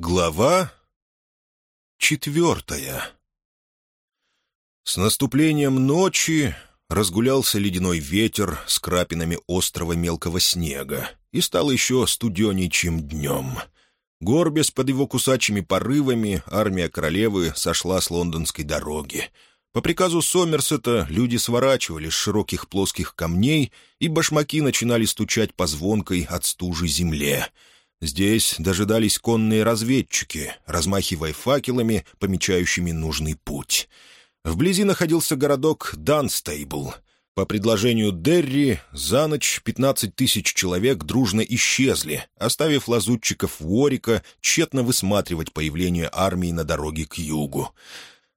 Глава четвертая С наступлением ночи разгулялся ледяной ветер с крапинами острого мелкого снега и стал еще студеней, чем днем. Горбясь под его кусачими порывами, армия королевы сошла с лондонской дороги. По приказу Сомерсета люди сворачивали с широких плоских камней, и башмаки начинали стучать по звонкой от стужи земле — Здесь дожидались конные разведчики, размахивая факелами, помечающими нужный путь. Вблизи находился городок Данстейбл. По предложению Дерри, за ночь 15 тысяч человек дружно исчезли, оставив лазутчиков Уорика тщетно высматривать появление армии на дороге к югу.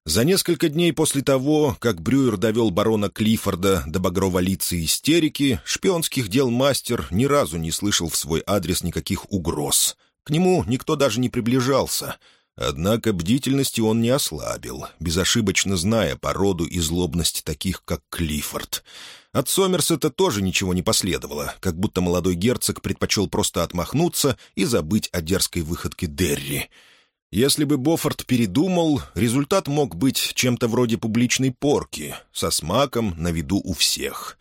За несколько дней после того, как Брюер довел барона Клиффорда до багрово-лицы истерики, шпионских дел мастер ни разу не слышал в свой адрес никаких угроз. К нему никто даже не приближался. Однако бдительности он не ослабил, безошибочно зная породу и злобность таких, как Клиффорд. От Сомерсета тоже ничего не последовало, как будто молодой герцог предпочел просто отмахнуться и забыть о дерзкой выходке Дерри — если бы Бофорт передумал, результат мог быть чем-то вроде публичной порки, со смаком на виду у всех.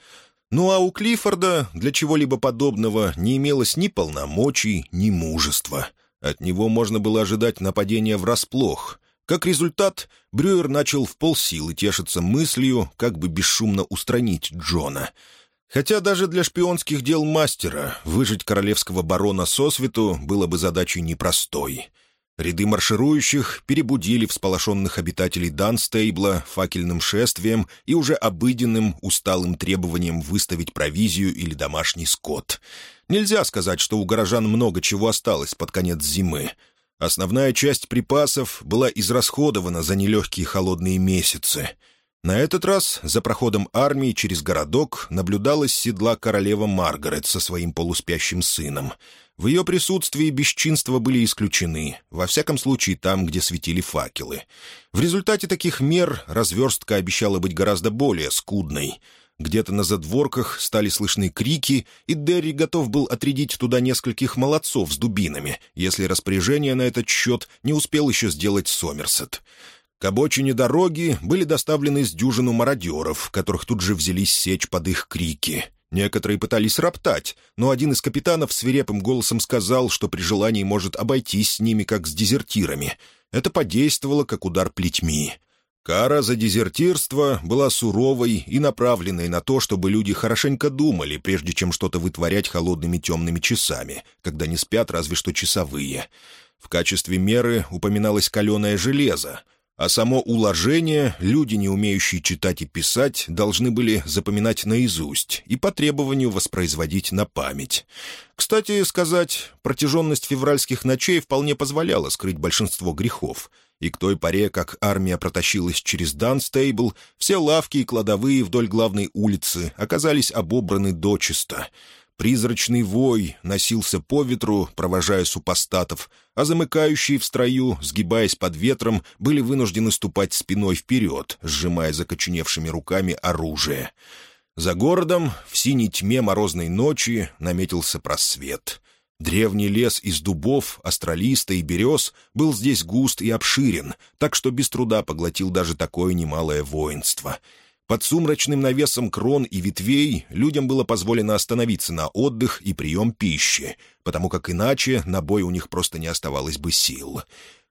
Ну а у Клиффорда для чего-либо подобного не имелось ни полномочий, ни мужества. От него можно было ожидать нападения врасплох. Как результат, Брюер начал в полсилы тешиться мыслью, как бы бесшумно устранить Джона — Хотя даже для шпионских дел мастера выжить королевского барона сосвету было бы задачей непростой. Ряды марширующих перебудили всполошенных обитателей Данстейбла факельным шествием и уже обыденным усталым требованием выставить провизию или домашний скот. Нельзя сказать, что у горожан много чего осталось под конец зимы. Основная часть припасов была израсходована за нелегкие холодные месяцы — на этот раз за проходом армии через городок наблюдалась седла королева Маргарет со своим полуспящим сыном. В ее присутствии бесчинства были исключены, во всяком случае там, где светили факелы. В результате таких мер разверстка обещала быть гораздо более скудной. Где-то на задворках стали слышны крики, и Дерри готов был отрядить туда нескольких молодцов с дубинами, если распоряжение на этот счет не успел еще сделать Сомерсет. К обочине дороги были доставлены с дюжину мародеров, которых тут же взялись сечь под их крики. Некоторые пытались роптать, но один из капитанов свирепым голосом сказал, что при желании может обойтись с ними, как с дезертирами. Это подействовало, как удар плетьми. Кара за дезертирство была суровой и направленной на то, чтобы люди хорошенько думали, прежде чем что-то вытворять холодными темными часами, когда не спят разве что часовые. В качестве меры упоминалось каленое железо — а само уложение люди, не умеющие читать и писать, должны были запоминать наизусть и по требованию воспроизводить на память. Кстати сказать, протяженность февральских ночей вполне позволяла скрыть большинство грехов. И к той поре, как армия протащилась через Данстейбл, все лавки и кладовые вдоль главной улицы оказались обобраны дочисто — Призрачный вой носился по ветру, провожая супостатов, а замыкающие в строю, сгибаясь под ветром, были вынуждены ступать спиной вперед, сжимая закоченевшими руками оружие. За городом, в синей тьме морозной ночи, наметился просвет. Древний лес из дубов, астролиста и берез был здесь густ и обширен, так что без труда поглотил даже такое немалое воинство — под сумрачным навесом крон и ветвей людям было позволено остановиться на отдых и прием пищи, потому как иначе на бой у них просто не оставалось бы сил.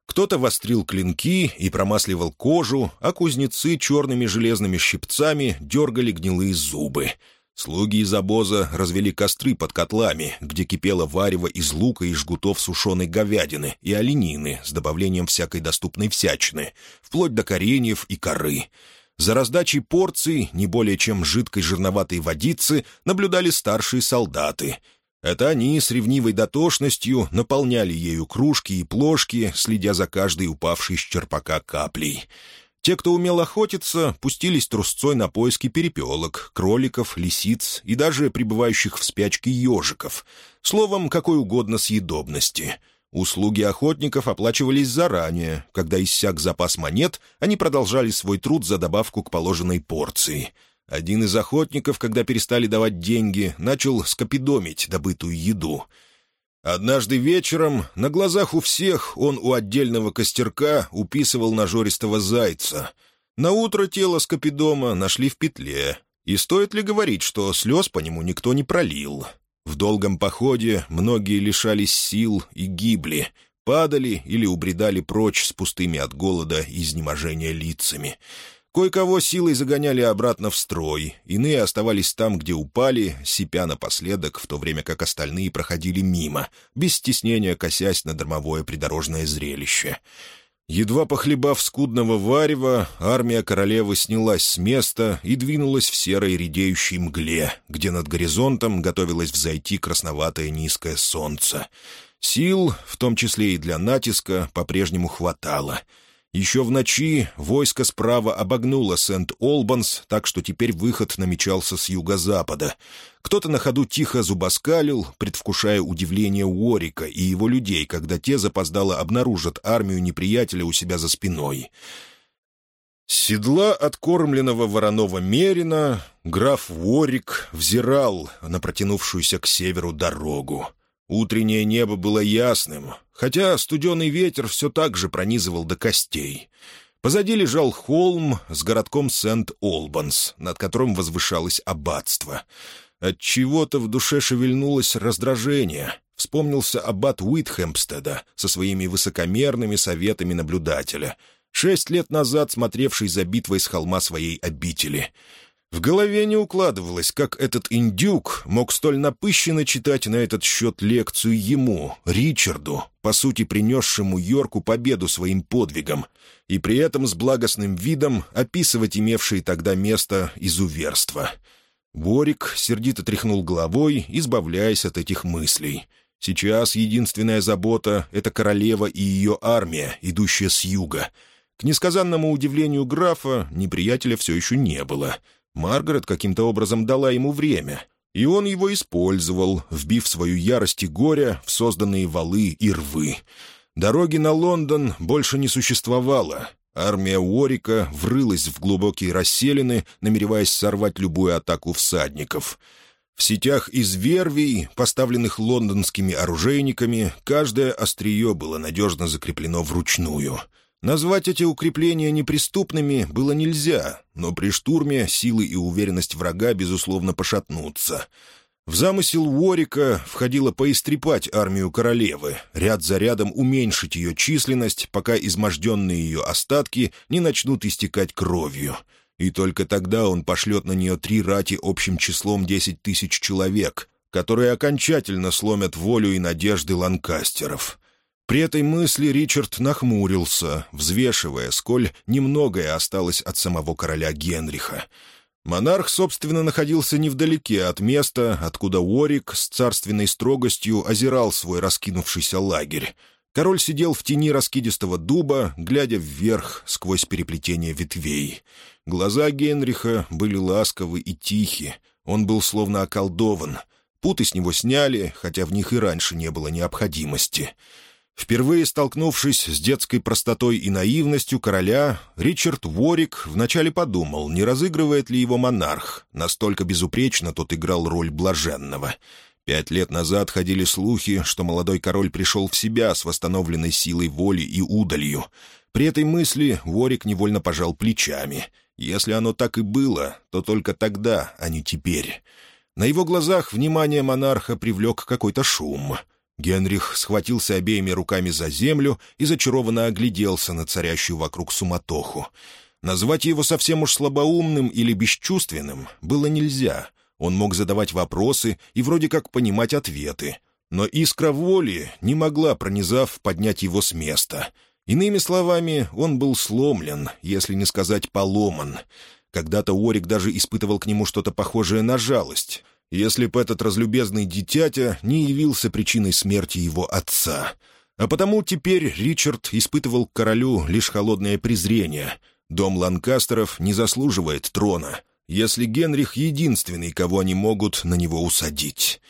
Кто-то вострил клинки и промасливал кожу, а кузнецы черными железными щипцами дергали гнилые зубы. Слуги из обоза развели костры под котлами, где кипело варево из лука и жгутов сушеной говядины и оленины с добавлением всякой доступной всячины, вплоть до кореньев и коры — за раздачей порций, не более чем жидкой жирноватой водицы, наблюдали старшие солдаты. Это они с ревнивой дотошностью наполняли ею кружки и плошки, следя за каждой упавшей с черпака каплей. Те, кто умел охотиться, пустились трусцой на поиски перепелок, кроликов, лисиц и даже пребывающих в спячке ежиков. Словом, какой угодно съедобности — Услуги охотников оплачивались заранее. Когда иссяк запас монет, они продолжали свой труд за добавку к положенной порции. Один из охотников, когда перестали давать деньги, начал скопидомить добытую еду. Однажды вечером на глазах у всех он у отдельного костерка уписывал нажористого зайца. На утро тело скопидома нашли в петле. И стоит ли говорить, что слез по нему никто не пролил? В долгом походе многие лишались сил и гибли, падали или убредали прочь с пустыми от голода и изнеможения лицами. Кое-кого силой загоняли обратно в строй, иные оставались там, где упали, сипя напоследок, в то время как остальные проходили мимо, без стеснения косясь на дармовое придорожное зрелище. Едва похлебав скудного варева, армия королевы снялась с места и двинулась в серой редеющей мгле, где над горизонтом готовилось взойти красноватое низкое солнце. Сил, в том числе и для натиска, по-прежнему хватало — еще в ночи войско справа обогнуло Сент-Олбанс, так что теперь выход намечался с юго-запада. Кто-то на ходу тихо зубоскалил, предвкушая удивление Уорика и его людей, когда те запоздало обнаружат армию неприятеля у себя за спиной. Седла откормленного вороного мерина граф Уорик взирал на протянувшуюся к северу дорогу. Утреннее небо было ясным, хотя студеный ветер все так же пронизывал до костей. Позади лежал холм с городком Сент-Олбанс, над которым возвышалось аббатство. От чего то в душе шевельнулось раздражение. Вспомнился аббат Уитхэмпстеда со своими высокомерными советами наблюдателя, шесть лет назад смотревший за битвой с холма своей обители — в голове не укладывалось, как этот индюк мог столь напыщенно читать на этот счет лекцию ему, Ричарду, по сути принесшему Йорку победу своим подвигом, и при этом с благостным видом описывать имевшие тогда место изуверства. Борик сердито тряхнул головой, избавляясь от этих мыслей. Сейчас единственная забота — это королева и ее армия, идущая с юга. К несказанному удивлению графа неприятеля все еще не было — Маргарет каким-то образом дала ему время, и он его использовал, вбив свою ярость и горе в созданные валы и рвы. Дороги на Лондон больше не существовало. Армия Уорика врылась в глубокие расселины, намереваясь сорвать любую атаку всадников. В сетях из вервий, поставленных лондонскими оружейниками, каждое острие было надежно закреплено вручную — Назвать эти укрепления неприступными было нельзя, но при штурме силы и уверенность врага, безусловно, пошатнутся. В замысел Уорика входило поистрепать армию королевы, ряд за рядом уменьшить ее численность, пока изможденные ее остатки не начнут истекать кровью. И только тогда он пошлет на нее три рати общим числом 10 тысяч человек, которые окончательно сломят волю и надежды ланкастеров. При этой мысли Ричард нахмурился, взвешивая, сколь немногое осталось от самого короля Генриха. Монарх, собственно, находился невдалеке от места, откуда Уорик с царственной строгостью озирал свой раскинувшийся лагерь. Король сидел в тени раскидистого дуба, глядя вверх сквозь переплетение ветвей. Глаза Генриха были ласковы и тихи, он был словно околдован. Путы с него сняли, хотя в них и раньше не было необходимости. — Впервые столкнувшись с детской простотой и наивностью короля, Ричард Ворик вначале подумал, не разыгрывает ли его монарх. Настолько безупречно тот играл роль блаженного. Пять лет назад ходили слухи, что молодой король пришел в себя с восстановленной силой воли и удалью. При этой мысли Ворик невольно пожал плечами. Если оно так и было, то только тогда, а не теперь. На его глазах внимание монарха привлек какой-то шум — Генрих схватился обеими руками за землю и зачарованно огляделся на царящую вокруг суматоху. Назвать его совсем уж слабоумным или бесчувственным было нельзя. Он мог задавать вопросы и вроде как понимать ответы. Но искра воли не могла, пронизав, поднять его с места. Иными словами, он был сломлен, если не сказать поломан. Когда-то Орик даже испытывал к нему что-то похожее на жалость, если бы этот разлюбезный дитятя не явился причиной смерти его отца. А потому теперь Ричард испытывал к королю лишь холодное презрение. Дом Ланкастеров не заслуживает трона, если Генрих единственный, кого они могут на него усадить.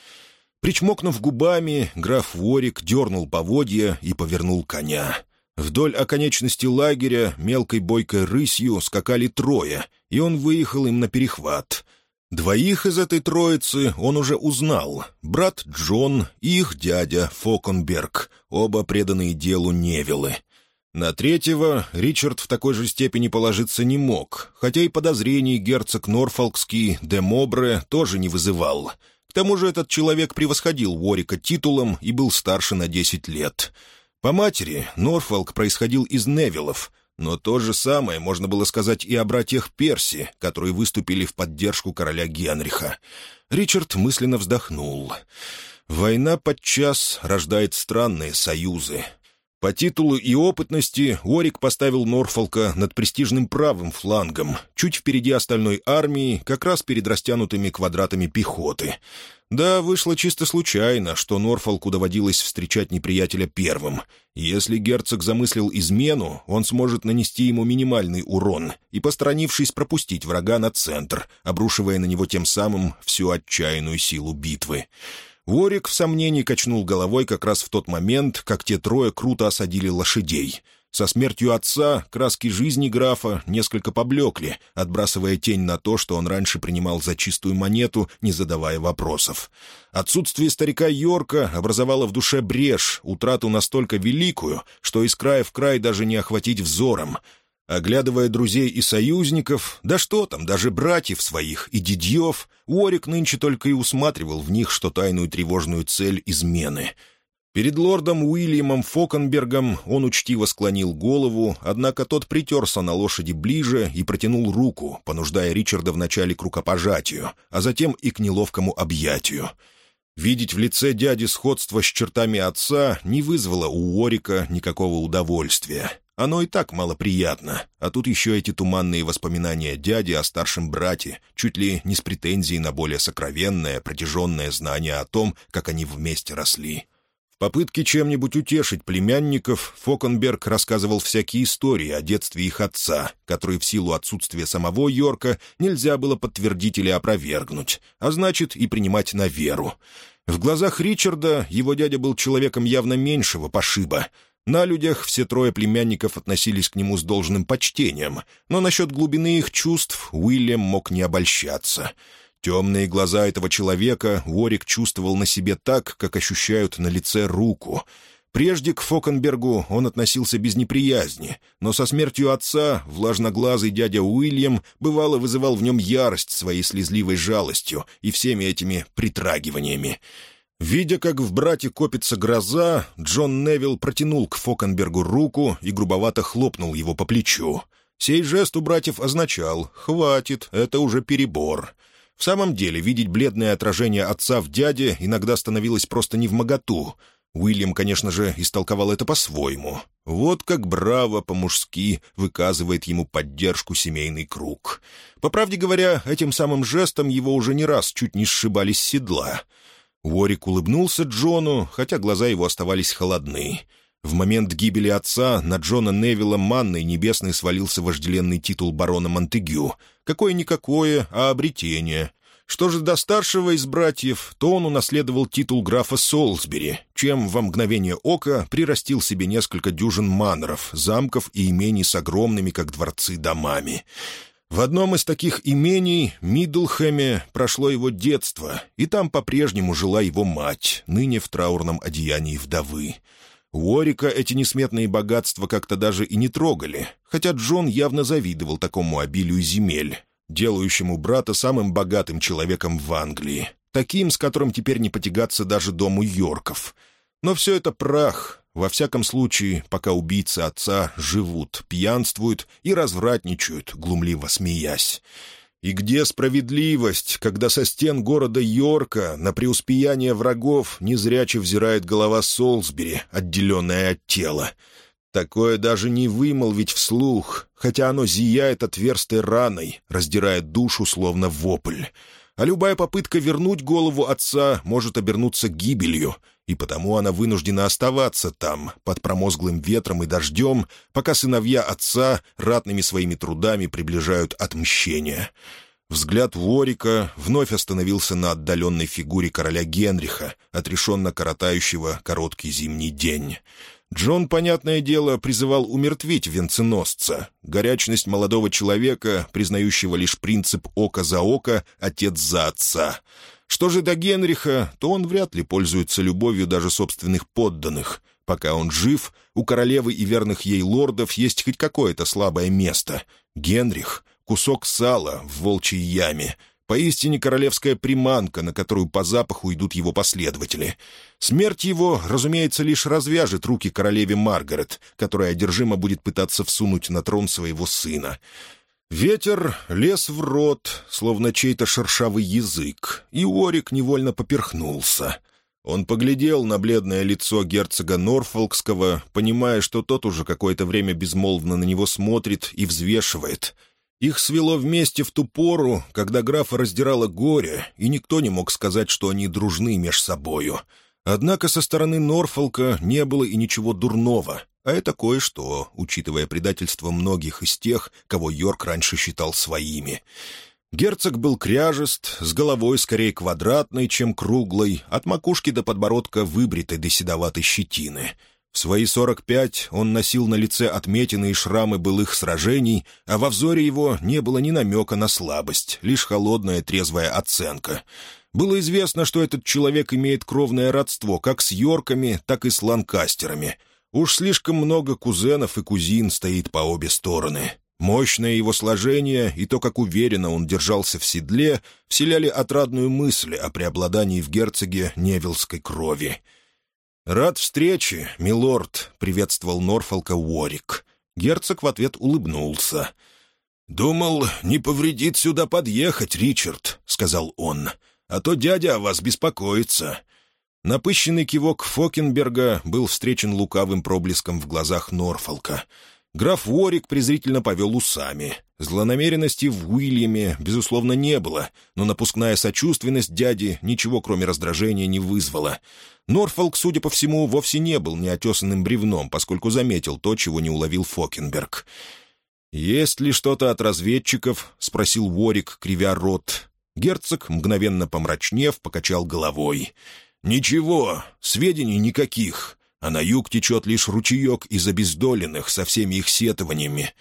Причмокнув губами, граф Ворик дернул поводья и повернул коня. Вдоль оконечности лагеря мелкой бойкой рысью скакали трое, и он выехал им на перехват — Двоих из этой троицы он уже узнал — брат Джон и их дядя Фокенберг, оба преданные делу Невилы. На третьего Ричард в такой же степени положиться не мог, хотя и подозрений герцог Норфолкский де Мобре тоже не вызывал. К тому же этот человек превосходил Уорика титулом и был старше на 10 лет. По матери Норфолк происходил из Невилов — но то же самое можно было сказать и о братьях Перси, которые выступили в поддержку короля Генриха. Ричард мысленно вздохнул. «Война подчас рождает странные союзы, по титулу и опытности Орик поставил Норфолка над престижным правым флангом, чуть впереди остальной армии, как раз перед растянутыми квадратами пехоты. Да, вышло чисто случайно, что Норфолку доводилось встречать неприятеля первым. Если герцог замыслил измену, он сможет нанести ему минимальный урон и, посторонившись, пропустить врага на центр, обрушивая на него тем самым всю отчаянную силу битвы. Ворик в сомнении качнул головой как раз в тот момент, как те трое круто осадили лошадей. Со смертью отца краски жизни графа несколько поблекли, отбрасывая тень на то, что он раньше принимал за чистую монету, не задавая вопросов. Отсутствие старика Йорка образовало в душе брешь, утрату настолько великую, что из края в край даже не охватить взором — Оглядывая друзей и союзников, да что там, даже братьев своих и дедьев, Уорик нынче только и усматривал в них, что тайную тревожную цель измены. Перед лордом Уильямом Фокенбергом он учтиво склонил голову, однако тот притерся на лошади ближе и протянул руку, понуждая Ричарда вначале к рукопожатию, а затем и к неловкому объятию. Видеть в лице дяди сходство с чертами отца не вызвало у Уорика никакого удовольствия. Оно и так малоприятно, а тут еще эти туманные воспоминания дяди о старшем брате, чуть ли не с претензией на более сокровенное, протяженное знание о том, как они вместе росли. В попытке чем-нибудь утешить племянников, Фокенберг рассказывал всякие истории о детстве их отца, которые в силу отсутствия самого Йорка нельзя было подтвердить или опровергнуть, а значит и принимать на веру. В глазах Ричарда его дядя был человеком явно меньшего пошиба — на людях все трое племянников относились к нему с должным почтением, но насчет глубины их чувств Уильям мог не обольщаться. Темные глаза этого человека Уорик чувствовал на себе так, как ощущают на лице руку. Прежде к Фокенбергу он относился без неприязни, но со смертью отца влажноглазый дядя Уильям бывало вызывал в нем ярость своей слезливой жалостью и всеми этими притрагиваниями. Видя, как в брате копится гроза, Джон Невилл протянул к Фокенбергу руку и грубовато хлопнул его по плечу. Сей жест у братьев означал «хватит, это уже перебор». В самом деле, видеть бледное отражение отца в дяде иногда становилось просто невмоготу. Уильям, конечно же, истолковал это по-своему. Вот как браво по-мужски выказывает ему поддержку семейный круг. По правде говоря, этим самым жестом его уже не раз чуть не сшибали с седла — Уорик улыбнулся Джону, хотя глаза его оставались холодны. В момент гибели отца на Джона Невилла манной небесной свалился вожделенный титул барона Монтегю. Какое-никакое, а обретение. Что же до старшего из братьев, то он унаследовал титул графа Солсбери, чем во мгновение ока прирастил себе несколько дюжин маноров, замков и имений с огромными, как дворцы, домами. В одном из таких имений, Мидлхэме, прошло его детство, и там по-прежнему жила его мать, ныне в траурном одеянии вдовы. Уорика эти несметные богатства как-то даже и не трогали, хотя Джон явно завидовал такому обилию земель, делающему брата самым богатым человеком в Англии, таким, с которым теперь не потягаться даже дому Йорков. Но все это прах, во всяком случае, пока убийцы отца живут, пьянствуют и развратничают, глумливо смеясь. И где справедливость, когда со стен города Йорка на преуспеяние врагов незряче взирает голова Солсбери, отделенная от тела? Такое даже не вымолвить вслух, хотя оно зияет отверстой раной, раздирая душу словно вопль а любая попытка вернуть голову отца может обернуться гибелью, и потому она вынуждена оставаться там, под промозглым ветром и дождем, пока сыновья отца ратными своими трудами приближают отмщение. Взгляд Ворика вновь остановился на отдаленной фигуре короля Генриха, отрешенно коротающего короткий зимний день. Джон, понятное дело, призывал умертвить венценосца. Горячность молодого человека, признающего лишь принцип «око за око, отец за отца». Что же до Генриха, то он вряд ли пользуется любовью даже собственных подданных. Пока он жив, у королевы и верных ей лордов есть хоть какое-то слабое место. Генрих — кусок сала в волчьей яме — Поистине королевская приманка, на которую по запаху идут его последователи. Смерть его, разумеется, лишь развяжет руки королеве Маргарет, которая одержимо будет пытаться всунуть на трон своего сына. Ветер лез в рот, словно чей-то шершавый язык, и Уорик невольно поперхнулся. Он поглядел на бледное лицо герцога Норфолкского, понимая, что тот уже какое-то время безмолвно на него смотрит и взвешивает — их свело вместе в ту пору, когда графа раздирало горе, и никто не мог сказать, что они дружны меж собою. Однако со стороны Норфолка не было и ничего дурного, а это кое-что, учитывая предательство многих из тех, кого Йорк раньше считал своими. Герцог был кряжест, с головой скорее квадратной, чем круглой, от макушки до подбородка выбритой до седоватой щетины — в свои 45 он носил на лице отметины и шрамы былых сражений, а во взоре его не было ни намека на слабость, лишь холодная трезвая оценка. Было известно, что этот человек имеет кровное родство как с Йорками, так и с Ланкастерами. Уж слишком много кузенов и кузин стоит по обе стороны. Мощное его сложение и то, как уверенно он держался в седле, вселяли отрадную мысль о преобладании в герцоге невилской крови — «Рад встрече, милорд», — приветствовал Норфолка Уорик. Герцог в ответ улыбнулся. «Думал, не повредит сюда подъехать, Ричард», — сказал он. «А то дядя о вас беспокоится». Напыщенный кивок Фокенберга был встречен лукавым проблеском в глазах Норфолка. Граф Уорик презрительно повел усами. Злонамеренности в Уильяме, безусловно, не было, но напускная сочувственность дяди ничего, кроме раздражения, не вызвала. Норфолк, судя по всему, вовсе не был неотесанным бревном, поскольку заметил то, чего не уловил Фокенберг. «Есть ли что-то от разведчиков?» — спросил Ворик кривя рот. Герцог, мгновенно помрачнев, покачал головой. «Ничего, сведений никаких, а на юг течет лишь ручеек из обездоленных со всеми их сетованиями».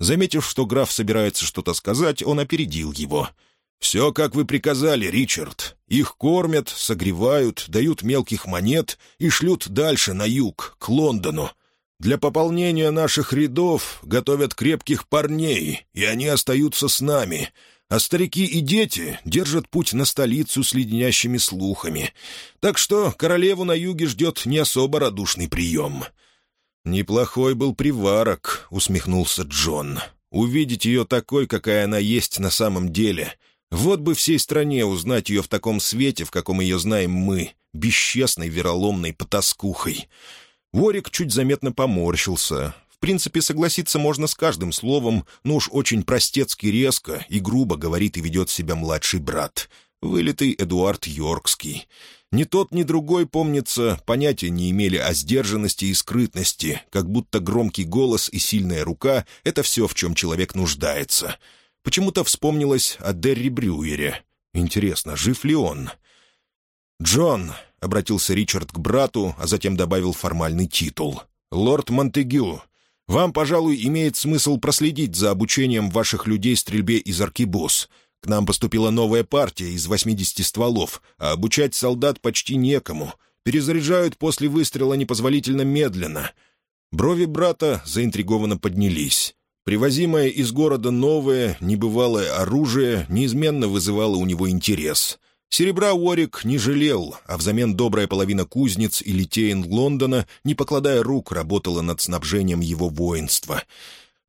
Заметив, что граф собирается что-то сказать, он опередил его. «Все, как вы приказали, Ричард. Их кормят, согревают, дают мелких монет и шлют дальше, на юг, к Лондону. Для пополнения наших рядов готовят крепких парней, и они остаются с нами. А старики и дети держат путь на столицу с леденящими слухами. Так что королеву на юге ждет не особо радушный прием». «Неплохой был приварок», — усмехнулся Джон. «Увидеть ее такой, какая она есть на самом деле. Вот бы всей стране узнать ее в таком свете, в каком ее знаем мы, бесчестной, вероломной потаскухой». Ворик чуть заметно поморщился. В принципе, согласиться можно с каждым словом, но уж очень простецки резко и грубо говорит и ведет себя младший брат — вылитый Эдуард Йоркский. Ни тот, ни другой, помнится, понятия не имели о сдержанности и скрытности, как будто громкий голос и сильная рука — это все, в чем человек нуждается. Почему-то вспомнилось о Дерри Брюере. Интересно, жив ли он? «Джон», — обратился Ричард к брату, а затем добавил формальный титул. «Лорд Монтегю, вам, пожалуй, имеет смысл проследить за обучением ваших людей стрельбе из аркибус. К нам поступила новая партия из 80 стволов, а обучать солдат почти некому. Перезаряжают после выстрела непозволительно медленно. Брови брата заинтригованно поднялись. Привозимое из города новое, небывалое оружие неизменно вызывало у него интерес. Серебра Уорик не жалел, а взамен добрая половина кузнец и литеин Лондона, не покладая рук, работала над снабжением его воинства —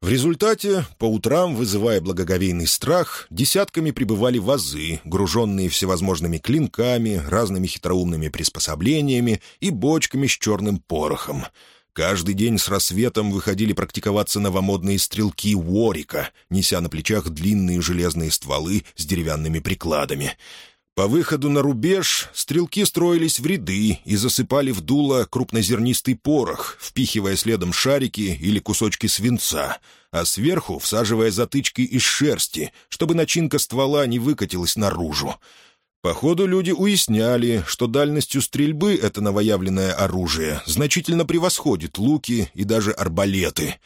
в результате, по утрам, вызывая благоговейный страх, десятками прибывали вазы, груженные всевозможными клинками, разными хитроумными приспособлениями и бочками с черным порохом. Каждый день с рассветом выходили практиковаться новомодные стрелки Уорика, неся на плечах длинные железные стволы с деревянными прикладами — по выходу на рубеж стрелки строились в ряды и засыпали в дуло крупнозернистый порох, впихивая следом шарики или кусочки свинца, а сверху всаживая затычки из шерсти, чтобы начинка ствола не выкатилась наружу. Походу, люди уясняли, что дальностью стрельбы это новоявленное оружие значительно превосходит луки и даже арбалеты.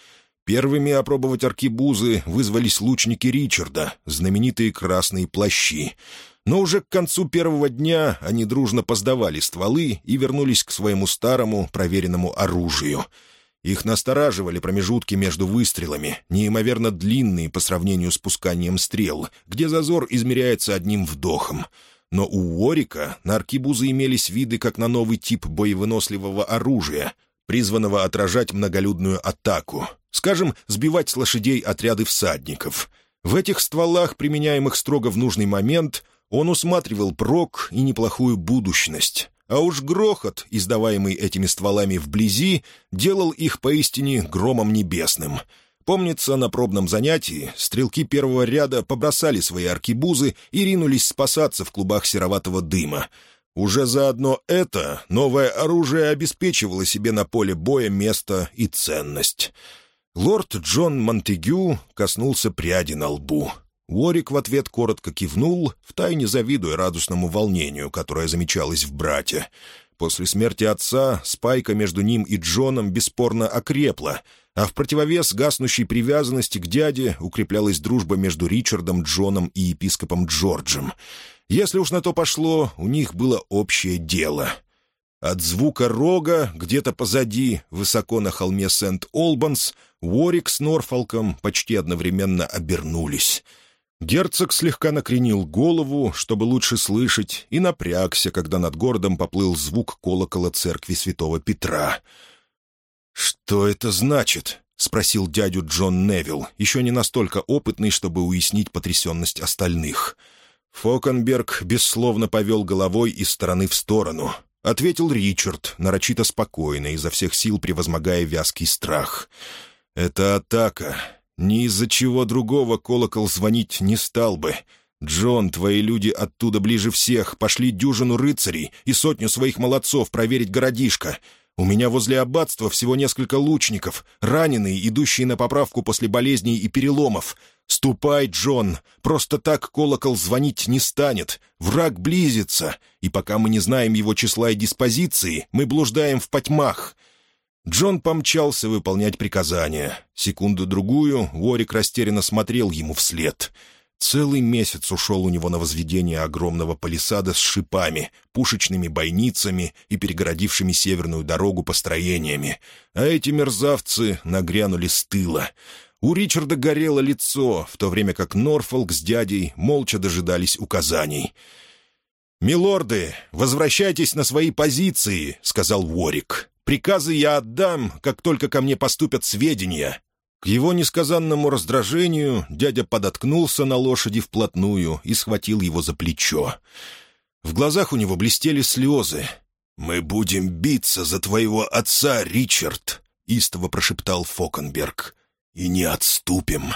Первыми опробовать аркибузы вызвались лучники Ричарда, знаменитые красные плащи — но уже к концу первого дня они дружно поздавали стволы и вернулись к своему старому проверенному оружию. Их настораживали промежутки между выстрелами, неимоверно длинные по сравнению с пусканием стрел, где зазор измеряется одним вдохом. Но у Уорика на аркибузы имелись виды как на новый тип боевыносливого оружия, призванного отражать многолюдную атаку, скажем, сбивать с лошадей отряды всадников. В этих стволах, применяемых строго в нужный момент — он усматривал прок и неплохую будущность. А уж грохот, издаваемый этими стволами вблизи, делал их поистине громом небесным. Помнится, на пробном занятии стрелки первого ряда побросали свои аркибузы и ринулись спасаться в клубах сероватого дыма. Уже заодно это новое оружие обеспечивало себе на поле боя место и ценность. Лорд Джон Монтегю коснулся пряди на лбу — Уорик в ответ коротко кивнул, втайне завидуя радостному волнению, которое замечалось в брате. После смерти отца спайка между ним и Джоном бесспорно окрепла, а в противовес гаснущей привязанности к дяде укреплялась дружба между Ричардом, Джоном и епископом Джорджем. Если уж на то пошло, у них было общее дело — от звука рога где-то позади, высоко на холме Сент-Олбанс, Уорик с Норфолком почти одновременно обернулись — Герцог слегка накренил голову, чтобы лучше слышать, и напрягся, когда над городом поплыл звук колокола церкви святого Петра. «Что это значит?» — спросил дядю Джон Невилл, еще не настолько опытный, чтобы уяснить потрясенность остальных. Фокенберг бессловно повел головой из стороны в сторону. Ответил Ричард, нарочито спокойно, изо всех сил превозмогая вязкий страх. «Это атака. Ни из-за чего другого колокол звонить не стал бы. Джон, твои люди оттуда ближе всех, пошли дюжину рыцарей и сотню своих молодцов проверить городишко. У меня возле аббатства всего несколько лучников, раненые, идущие на поправку после болезней и переломов. Ступай, Джон, просто так колокол звонить не станет. Враг близится, и пока мы не знаем его числа и диспозиции, мы блуждаем в потьмах. Джон помчался выполнять приказания. Секунду-другую Ворик растерянно смотрел ему вслед. Целый месяц ушел у него на возведение огромного палисада с шипами, пушечными бойницами и перегородившими северную дорогу построениями. А эти мерзавцы нагрянули с тыла. У Ричарда горело лицо, в то время как Норфолк с дядей молча дожидались указаний. «Милорды, возвращайтесь на свои позиции», — сказал Уорик. Приказы я отдам, как только ко мне поступят сведения». К его несказанному раздражению дядя подоткнулся на лошади вплотную и схватил его за плечо. В глазах у него блестели слезы. «Мы будем биться за твоего отца, Ричард!» — истово прошептал Фокенберг. «И не отступим!»